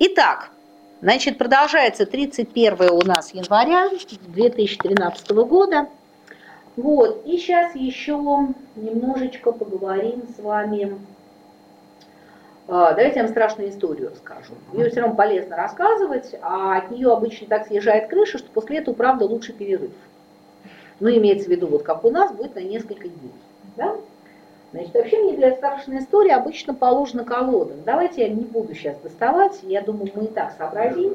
Итак, значит, продолжается 31 у нас января 2013 года. Вот, и сейчас еще немножечко поговорим с вами. А, давайте я вам страшную историю расскажу. Ее все равно полезно рассказывать, а от нее обычно так съезжает крыша, что после этого, правда, лучше перерыв. Ну, имеется в виду, вот как у нас, будет на несколько дней. Да? Значит, вообще мне для страшной истории обычно положена колода. Давайте я не буду сейчас доставать, я думаю, мы и так сообразим.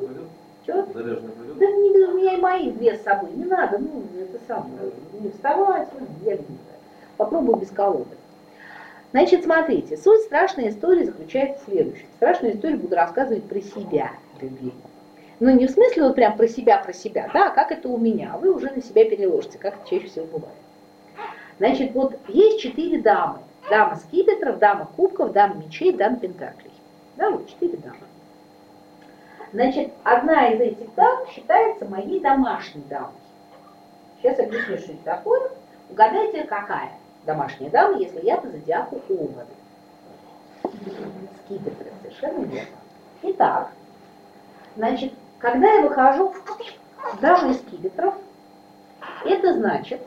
Что? Да не, у меня и мои две с собой, не надо, ну, это самое, не вставать, ну, я не знаю. Попробую без колоды. Значит, смотрите, суть страшной истории заключается в следующем. Страшную историю буду рассказывать про себя, любви. Ну, не в смысле вот прям про себя, про себя, да, а как это у меня. Вы уже на себя переложите, как это чаще всего бывает. Значит, вот есть четыре дамы. Дама скипетров, дама кубков, дама мечей, дама пентаклей. Да, вот четыре дамы. Значит, одна из этих дам считается моей домашней дамой. Сейчас объясню, что это такое. Угадайте, какая домашняя дама, если я по зодиаку овен. Скипетры, совершенно верно. Итак, значит, когда я выхожу даму из скипетров, это значит,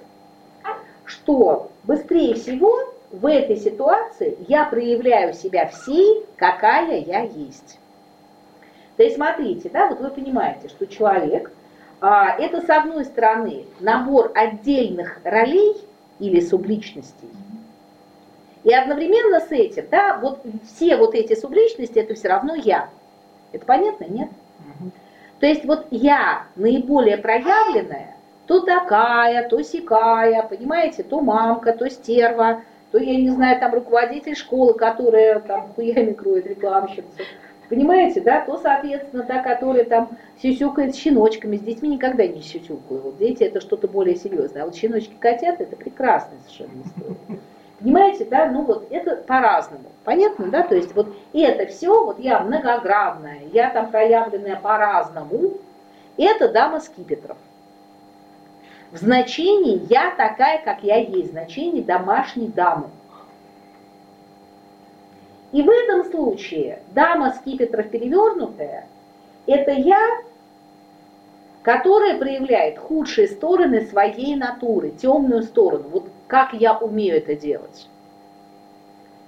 что быстрее всего в этой ситуации я проявляю себя всей, какая я есть. То есть смотрите, да, вот вы понимаете, что человек а, это с одной стороны набор отдельных ролей или субличностей, и одновременно с этим, да, вот все вот эти субличности это все равно я. Это понятно, нет? То есть вот я наиболее проявленная, то такая, то сякая, понимаете, то мамка, то стерва, то, я не знаю, там руководитель школы, которая там хуями кроет рекламщицу. Понимаете, да, то, соответственно, та, которая там сюсюкает с щеночками, с детьми никогда не сюсюкаю. Вот дети это что-то более серьезное. А вот щеночки-котята это прекрасная совершенно история. Понимаете, да, ну вот это по-разному. Понятно, да? То есть вот это все, вот я многогранная, я там проявленная по-разному, это дама скипетров. В значении я такая, как я есть, в значении домашней дамы. И в этом случае дама скипетров перевернутая – это я, которая проявляет худшие стороны своей натуры, темную сторону. Вот как я умею это делать.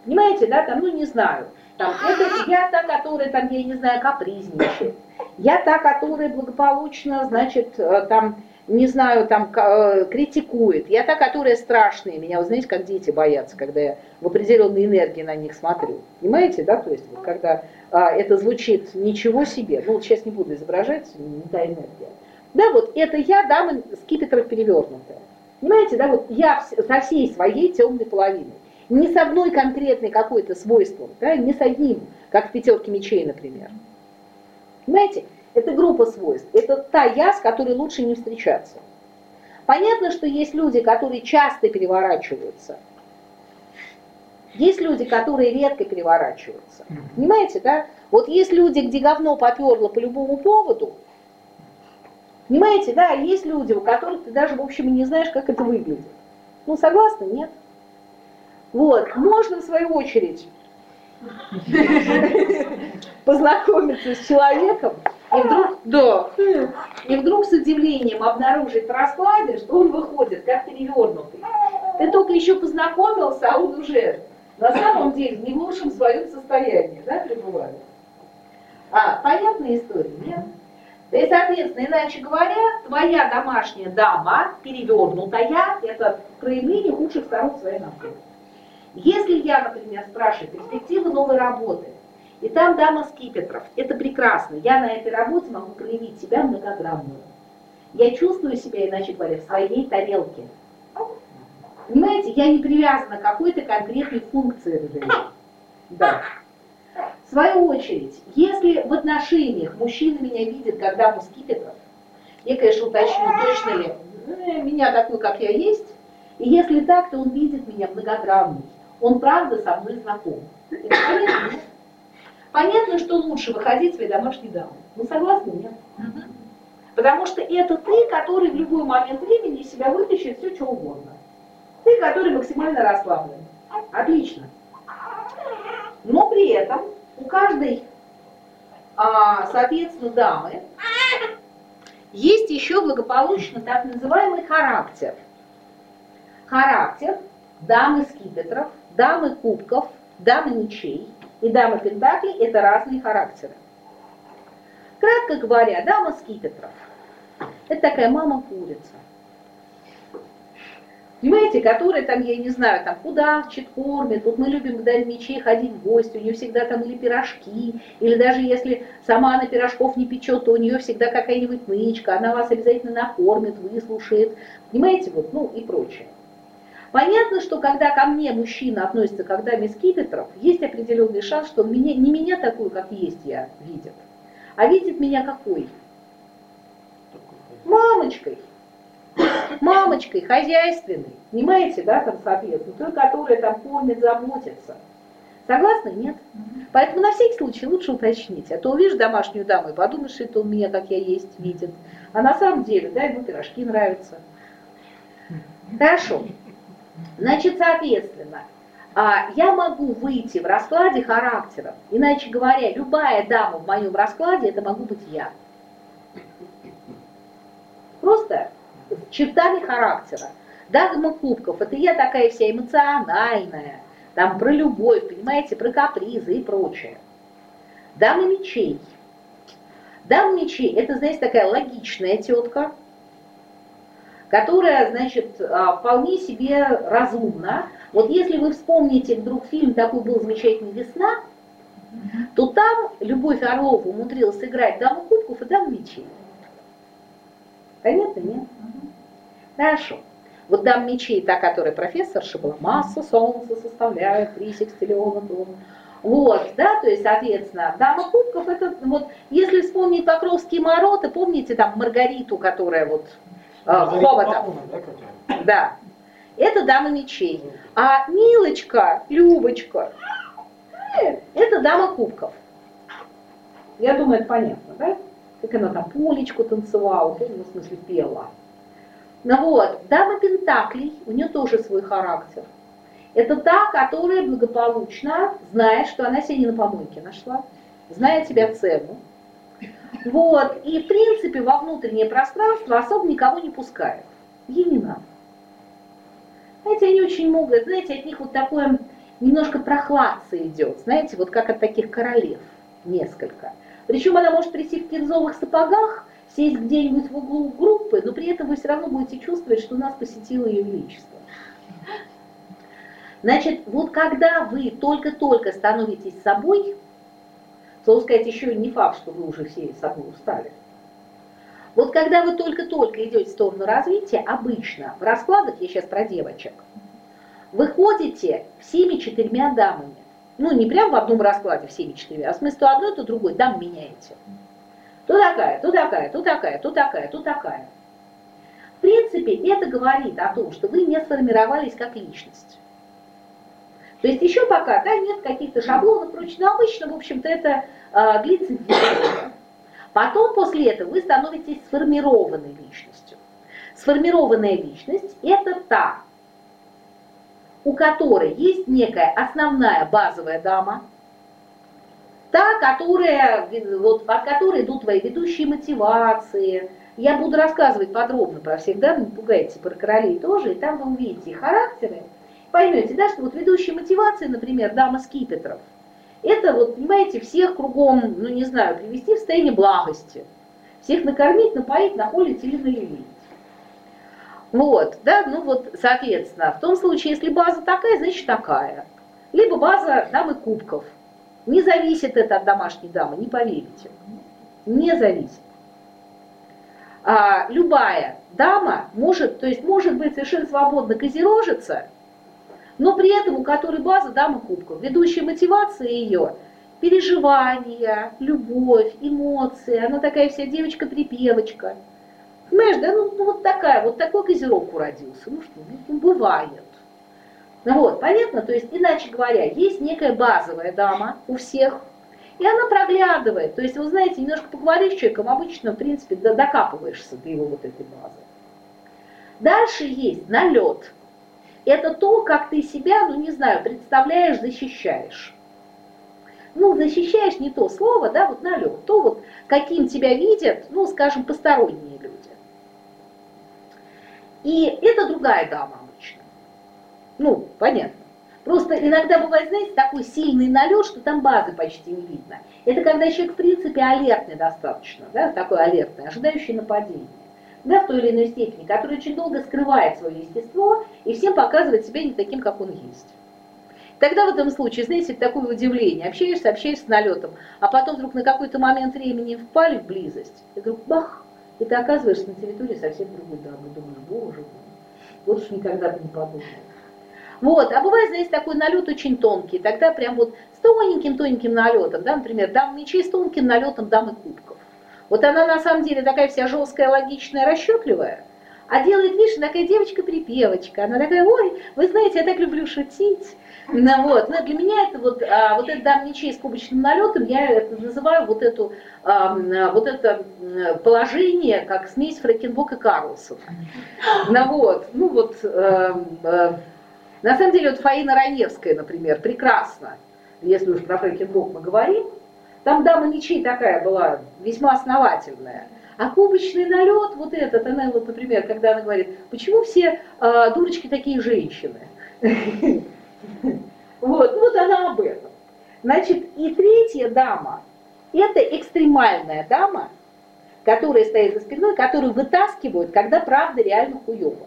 Понимаете, да, там, ну не знаю, там, это я та, которая там, я не знаю, капризничает. Я та, которая благополучно, значит, э, там не знаю, там э, критикует. Я та, которая страшная. Меня, вы знаете, как дети боятся, когда я в определенной энергии на них смотрю. Понимаете, да? То есть, вот, когда а, это звучит ничего себе, ну вот сейчас не буду изображать, не та энергия. Да, вот это я, дама скипетров перевернутая. Понимаете, да, вот я со всей своей темной половиной. Не с одной конкретной какой-то свойством, да, не с одним, как в пятерке мечей, например. Понимаете? Это группа свойств. Это та я, с которой лучше не встречаться. Понятно, что есть люди, которые часто переворачиваются. Есть люди, которые редко переворачиваются. Понимаете, да? Вот есть люди, где говно поперло по любому поводу. Понимаете, да? Есть люди, у которых ты даже, в общем, не знаешь, как это выглядит. Ну, согласны? Нет? Вот. Можно, в свою очередь, познакомиться с человеком, и вдруг, да, и вдруг с удивлением обнаружить в раскладе, что он выходит как перевернутый. Ты только еще познакомился, а он уже на самом деле не в лучшем своем состоянии, да, пребывает. А, понятная история, нет? То есть, соответственно, иначе говоря, твоя домашняя дама, перевернутая, это проявление худших сторон своей натуры. Если я, например, спрашиваю перспективы новой работы, и там дама скипетров. Это прекрасно. Я на этой работе могу проявить себя многогранную. Я чувствую себя, иначе говоря, в своей тарелке. Понимаете, я не привязана к какой-то конкретной функции Да. В свою очередь, если в отношениях мужчина меня видит как даму скипетров, я, конечно, уточню, точно ли э, меня такой, как я есть, и если так, то он видит меня многогранной. Он правда со мной знаком. Это понятно? Понятно, что лучше выходить своей домашней дамы. Вы согласны, нет? Потому что это ты, который в любой момент времени из себя вытащит все, что угодно. Ты, который максимально расслаблен. Отлично. Но при этом у каждой а, соответственно, дамы, есть еще благополучно так называемый характер. Характер дамы скипетров, дамы кубков, дамы мечей и дамы пентаклей – это разные характеры. Кратко говоря, дама скипетров – это такая мама-курица. Понимаете, которая там, я не знаю, там кудахчет, кормит. Вот мы любим, когда мечей ходить в гости, у нее всегда там или пирожки, или даже если сама она пирожков не печет, то у нее всегда какая-нибудь нычка, она вас обязательно накормит, выслушает. Понимаете, вот, ну и прочее. Понятно, что когда ко мне мужчина относится как даме скипетров, есть определенный шанс, что он меня, не меня такую, как есть я, видит, а видит меня какой? Мамочкой мамочкой хозяйственной, понимаете, да, там, соответственно, той, которая там кормит, заботится. Согласны? Нет. Поэтому на всякий случай лучше уточнить. А то увидишь домашнюю даму и подумаешь, что это у меня, как я есть, видит. А на самом деле, да, ему пирожки нравятся. Хорошо. Значит, соответственно, а, я могу выйти в раскладе характером. Иначе говоря, любая дама в моем раскладе, это могу быть я. Просто с чертами характера. Дагма кубков, это я такая вся эмоциональная, там про любовь, понимаете, про капризы и прочее. Дама мечей. Дама мечей, это, знаете, такая логичная тетка, которая, значит, а, вполне себе разумна. Вот если вы вспомните вдруг фильм такой был замечательный «Весна», то там Любовь Орлова умудрилась сыграть даму кубков и даму мечей. Понятно, нет? Хорошо. Вот дам мечей, та, которая профессорша была, масса солнца составляет, три секстиллиона дома. Вот, да, то есть, соответственно, дама кубков, это вот, если вспомнить Покровские мороты, помните там Маргариту, которая вот, э, Хоботов, да, это дама мечей. А Милочка, Любочка, э, это дама кубков. Я думаю, это понятно, да? Как она там полечку танцевала, в смысле пела. Ну вот, дама Пентаклей, у нее тоже свой характер. Это та, которая благополучно знает, что она себя не на помойке нашла, знает себя цену. Вот, и в принципе во внутреннее пространство особо никого не пускает. Ей не надо. Знаете, они очень могут, знаете, от них вот такое немножко прохладца идет, знаете, вот как от таких королев несколько. Причем она может прийти в кирзовых сапогах, сесть где-нибудь в углу группы, но при этом вы все равно будете чувствовать, что нас посетило ее величество. Значит, вот когда вы только-только становитесь собой, то сказать, еще не факт, что вы уже все собой устали. Вот когда вы только-только идете в сторону развития, обычно в раскладах, я сейчас про девочек, вы ходите всеми четырьмя дамами. Ну, не прям в одном раскладе всеми четырьмя, а в смысле то одной, то другой, дам меняете. То такая, то такая, то такая, то такая, то такая. В принципе, это говорит о том, что вы не сформировались как личность. То есть еще пока да, нет каких-то шаблонов, прочее, но обычно, в общем-то, это э, длится. Потом после этого вы становитесь сформированной личностью. Сформированная личность – это та, у которой есть некая основная базовая дама – та, которая, вот, от которой идут твои ведущие мотивации. Я буду рассказывать подробно про всех, да, не пугайте, про королей тоже, и там вы увидите характеры, поймете, да, что вот ведущие мотивации, например, дама скипетров, это вот, понимаете, всех кругом, ну не знаю, привести в состояние благости, всех накормить, напоить, нахолить или налилить. Вот, да, ну вот, соответственно, в том случае, если база такая, значит такая. Либо база дамы кубков – не зависит это от домашней дамы, не поверите. Не зависит. А, любая дама может, то есть может быть совершенно свободно козерожиться, но при этом у которой база дама кубков. Ведущая мотивация ее – переживания, любовь, эмоции. Она такая вся девочка-припевочка. Понимаешь, да, ну, ну вот такая, вот такой козерог уродился. Ну что, ну, бывает. Ну вот, понятно? То есть, иначе говоря, есть некая базовая дама у всех, и она проглядывает. То есть, вы знаете, немножко поговоришь с человеком, обычно, в принципе, докапываешься до его вот этой базы. Дальше есть налет. Это то, как ты себя, ну не знаю, представляешь, защищаешь. ну, защищаешь не то слово, да, вот налет, то вот каким тебя видят, ну, скажем, посторонние люди. И это другая дама обычно. Ну, понятно. Просто иногда бывает, знаете, такой сильный налет, что там базы почти не видно. Это когда человек, в принципе, алертный достаточно, да, такой алертный, ожидающий нападения, да, в той или иной степени, который очень долго скрывает свое естество и всем показывает себя не таким, как он есть. Тогда в этом случае, знаете, такое удивление, общаешься, общаешься с налетом, а потом вдруг на какой-то момент времени впали в близость, и вдруг бах, и ты оказываешься на территории совсем другой дамы. Думаешь, боже мой, вот уж никогда бы не подумал. Вот, а бывает, знаете, такой налет очень тонкий, тогда прям вот с тоненьким-тоненьким налетом, да, например, дам мечей с тонким налетом дамы кубков. Вот она на самом деле такая вся жесткая, логичная, расчетливая, а делает вид, такая девочка-припевочка. Она такая, ой, вы знаете, я так люблю шутить. Ну, вот. Но для меня это вот, а, вот это дам мечей с кубочным налетом, я это называю вот, эту, а, вот это положение, как смесь Фрэкенбок и Карлсона. Ну вот, ну вот, а, на самом деле, вот Фаина Раневская, например, прекрасно, если уж про Фрэкенбок мы говорим, там дама мечей такая была, весьма основательная. А кубочный налет, вот этот, она вот, например, когда она говорит, почему все э, дурочки такие женщины? Вот, вот она об этом. Значит, и третья дама, это экстремальная дама, которая стоит за спиной, которую вытаскивают, когда правда реально хуёво.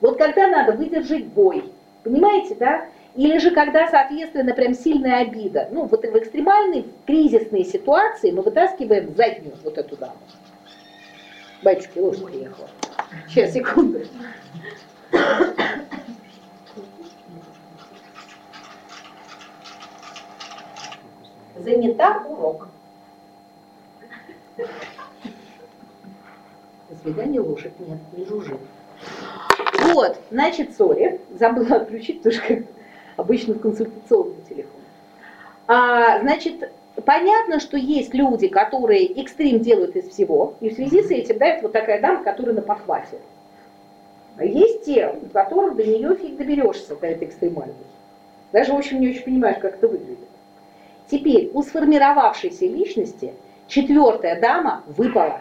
Вот когда надо выдержать бой, понимаете, да? Или же когда, соответственно, прям сильная обида. Ну, вот в экстремальной, кризисной ситуации мы вытаскиваем заднюю вот эту даму. Батюшки, лошадь приехала. Сейчас, секунду. Занята урок. До свидания, лошадь. Нет, не жужжит. Вот, значит, сори, забыла отключить, потому что обычно в консультационном телефоне. А, значит, понятно, что есть люди, которые экстрим делают из всего, и в связи с этим, да, это вот такая дама, которая на подхвате. А есть те, у которых до нее фиг доберешься, до этой экстремальной. Даже, в общем, не очень понимаешь, как это выглядит. Теперь у сформировавшейся личности четвертая дама выпала.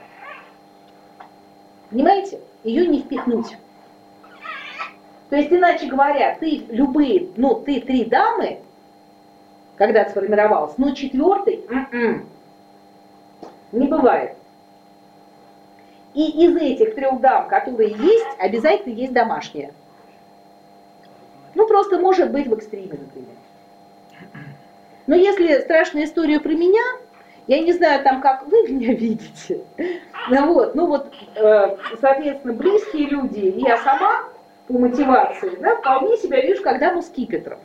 Понимаете? Ее не впихнуть. То есть, иначе говоря, ты любые, ну, ты три дамы, когда сформировалась, но четвертый м-м, не бывает. И из этих трех дам, которые есть, обязательно есть домашняя. Ну, просто может быть в экстриме, например. Но если страшная история про меня, я не знаю там, как вы меня видите, ну вот, ну вот, э, соответственно, близкие люди и я сама по мотивации, да, вполне себя вижу, когда мы скипетров.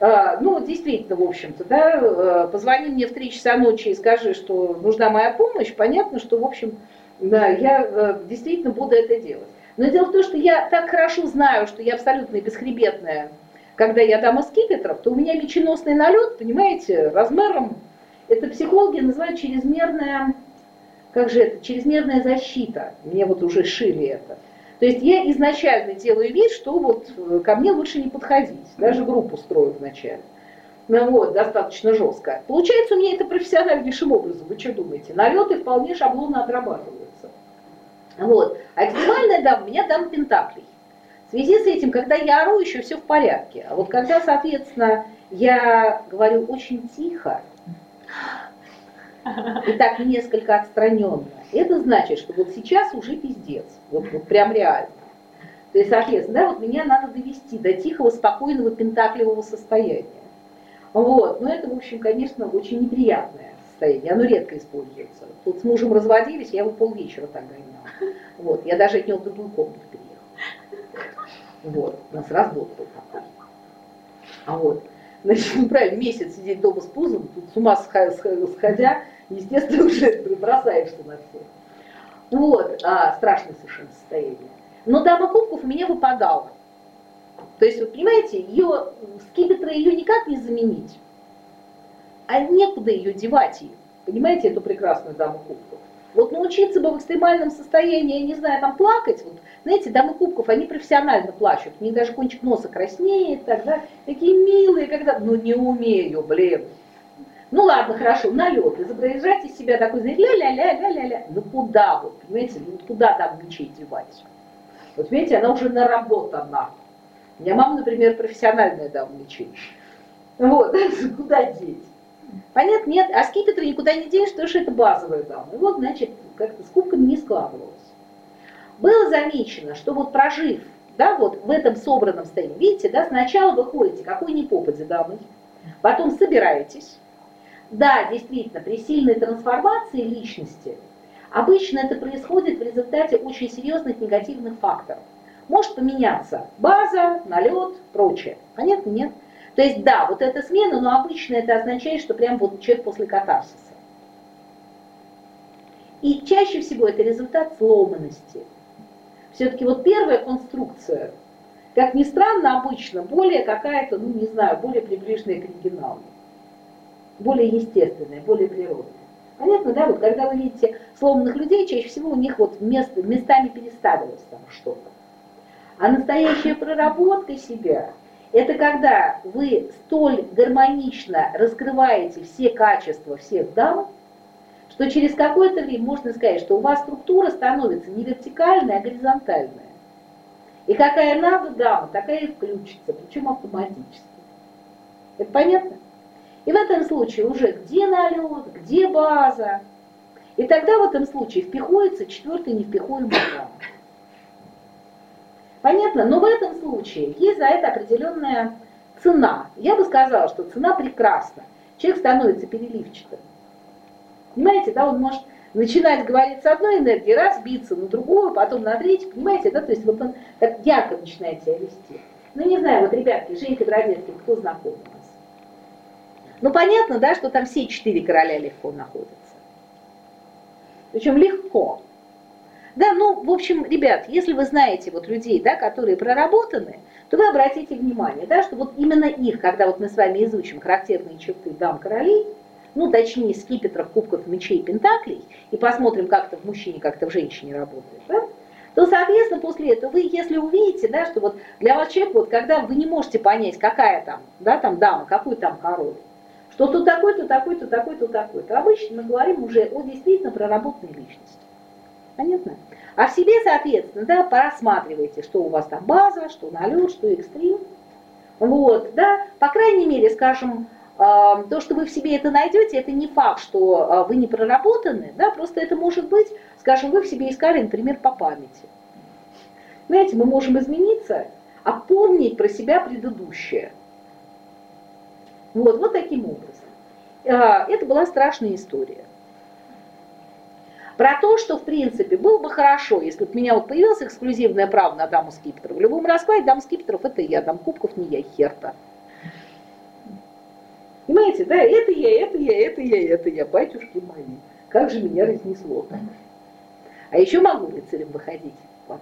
А, ну, действительно, в общем-то, да, э, позвони мне в 3 часа ночи и скажи, что нужна моя помощь, понятно, что, в общем, да, я э, действительно буду это делать. Но дело в том, что я так хорошо знаю, что я абсолютно бесхребетная, когда я дама скипетров, то у меня меченосный налет, понимаете, размером, это психологи называют чрезмерная, как же это, чрезмерная защита. Мне вот уже шили это. То есть я изначально делаю вид, что вот э, ко мне лучше не подходить, даже группу строю вначале. Ну вот, достаточно жестко. Получается у меня это профессиональнейшим образом, вы что думаете? Налеты вполне шаблонно отрабатываются. Вот. А экстремальная дама у меня дам пентаклей. В связи с этим, когда я ору, еще все в порядке. А вот когда, соответственно, я говорю очень тихо, и так несколько отстраненно, это значит, что вот сейчас уже пиздец, вот, вот прям реально. То есть, соответственно, да, вот меня надо довести до тихого, спокойного, пентакливого состояния. Вот, но это, в общем, конечно, очень неприятное состояние, оно редко используется. Тут с мужем разводились, я его полвечера так гоняла. Вот, я даже от него в другую комнату переехала. Вот, у нас развод был такой. А вот, значит, ну, правильно, месяц сидеть дома с пузом, тут с ума сходя, естественно, уже бросаешься на всех. Вот, а, страшное совершенно состояние. Но дама кубков меня выпадала. То есть, вы понимаете, ее, скипетра ее никак не заменить. А некуда ее девать ее. Понимаете, эту прекрасную даму кубков. Вот научиться бы в экстремальном состоянии, я не знаю, там плакать, вот, знаете, дамы кубков, они профессионально плачут, у них даже кончик носа краснеет, тогда такие милые, когда, ну не умею, блин. Ну ладно, хорошо, на лед, изображать из себя такой, знаете, ля-ля-ля-ля-ля-ля. Ну куда вот, понимаете, ну куда там мечей девать? Вот видите, она уже наработана. У меня мама, например, профессиональная дама мечей. Вот, куда деть? Понятно, нет, а скипетр никуда не денешь, потому что это базовая дама. И вот, значит, как-то с кубками не складывалось. Было замечено, что вот прожив, да, вот в этом собранном состоянии, видите, да, сначала вы ходите какой ни попади дамой, потом собираетесь, да, действительно, при сильной трансформации личности обычно это происходит в результате очень серьезных негативных факторов. Может поменяться база, налет, прочее. Понятно? Нет? То есть да, вот эта смена, но обычно это означает, что прям вот человек после катарсиса. И чаще всего это результат сломанности. Все-таки вот первая конструкция, как ни странно, обычно более какая-то, ну не знаю, более приближенная к оригиналу более естественное, более природное. Понятно, да, вот когда вы видите сломанных людей, чаще всего у них вот место, местами переставилось там что-то. А настоящая проработка себя – это когда вы столь гармонично раскрываете все качества всех дам, что через какое-то время можно сказать, что у вас структура становится не вертикальная, а горизонтальная. И какая надо дама, такая и включится, причем автоматически. Это понятно? И в этом случае уже где налет, где база. И тогда в этом случае впихуется четвертый невпихуемый грамм. Понятно? Но в этом случае есть за это определенная цена. Я бы сказала, что цена прекрасна. Человек становится переливчатым. Понимаете, да, он может начинать говорить с одной энергии, разбиться на другую, потом на третью, понимаете, да, то есть вот он так ярко начинает себя вести. Ну, не знаю, вот, ребятки, Женька Бродецкий, кто знаком? Ну понятно, да, что там все четыре короля легко находятся. Причем легко. Да, ну, в общем, ребят, если вы знаете вот людей, да, которые проработаны, то вы обратите внимание, да, что вот именно их, когда вот мы с вами изучим характерные черты дам королей, ну, точнее, скипетров, кубков, мечей, пентаклей, и посмотрим, как это в мужчине, как это в женщине работает, да, то, соответственно, после этого вы, если увидите, да, что вот для вас человек, вот когда вы не можете понять, какая там, да, там дама, какой там король, что тут такой-то, такой-то, такой-то, такой-то. Обычно мы говорим уже о действительно проработанной личности. Понятно? А в себе, соответственно, да, просматривайте, что у вас там база, что налет, что экстрим. Вот, да, по крайней мере, скажем, а, то, что вы в себе это найдете, это не факт, что а, вы не проработаны, да, просто это может быть, скажем, вы в себе искали, например, по памяти. Знаете, мы можем измениться, а помнить про себя предыдущее – вот, вот таким образом. А, это была страшная история. Про то, что, в принципе, было бы хорошо, если бы у меня вот появилось эксклюзивное право на даму скипетров. В любом раскладе дам скипетров это я, дам кубков не я, херта. Понимаете, да, это я, это я, это я, это я, батюшки мои. Как же меня разнесло. А еще могу рыцарем выходить. Вот.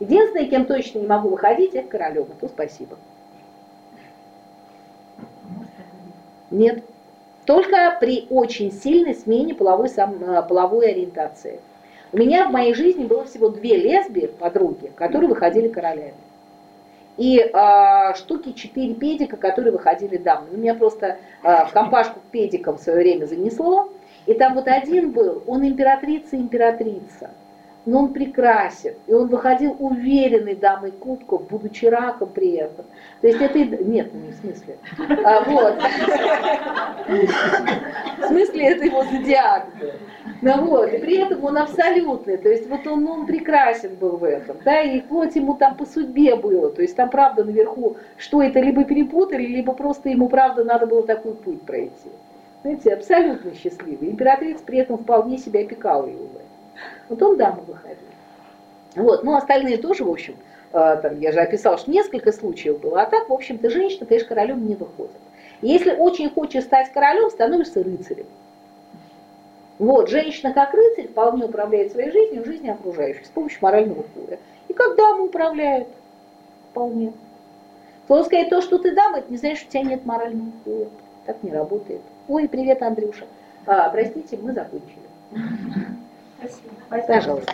Единственное, кем точно не могу выходить, это королем. А то спасибо. Нет. Только при очень сильной смене половой, сам, э, половой ориентации. У меня в моей жизни было всего две лесбии, подруги, которые выходили королями. И э, штуки четыре педика, которые выходили дамы. У меня просто э, в компашку к педикам в свое время занесло. И там вот один был, он императрица-императрица но он прекрасен, и он выходил уверенный дамой кубков, будучи раком при этом. То есть это... Нет, ну, не в смысле. А, вот. В смысле это его зодиак. Ну, вот, и при этом он абсолютный, то есть вот он, он прекрасен был в этом, да, и плоть ему там по судьбе было, то есть там правда наверху, что это либо перепутали, либо просто ему правда надо было такой путь пройти. Знаете, абсолютно счастливый. Императрица при этом вполне себя опекала его. Вот он даму выходил. Вот, ну остальные тоже, в общем, э, там, я же описал, что несколько случаев было, а так, в общем-то, женщина, конечно, королем не выходит. Если очень хочешь стать королем, становишься рыцарем. Вот, женщина как рыцарь вполне управляет своей жизнью, жизнью окружающих с помощью морального поля. И как дама управляет, вполне. Слово сказать, то, что ты дама, это не значит, что у тебя нет морального поля. Так не работает. Ой, привет, Андрюша. А, простите, мы закончили. Спасибо. Пожалуйста.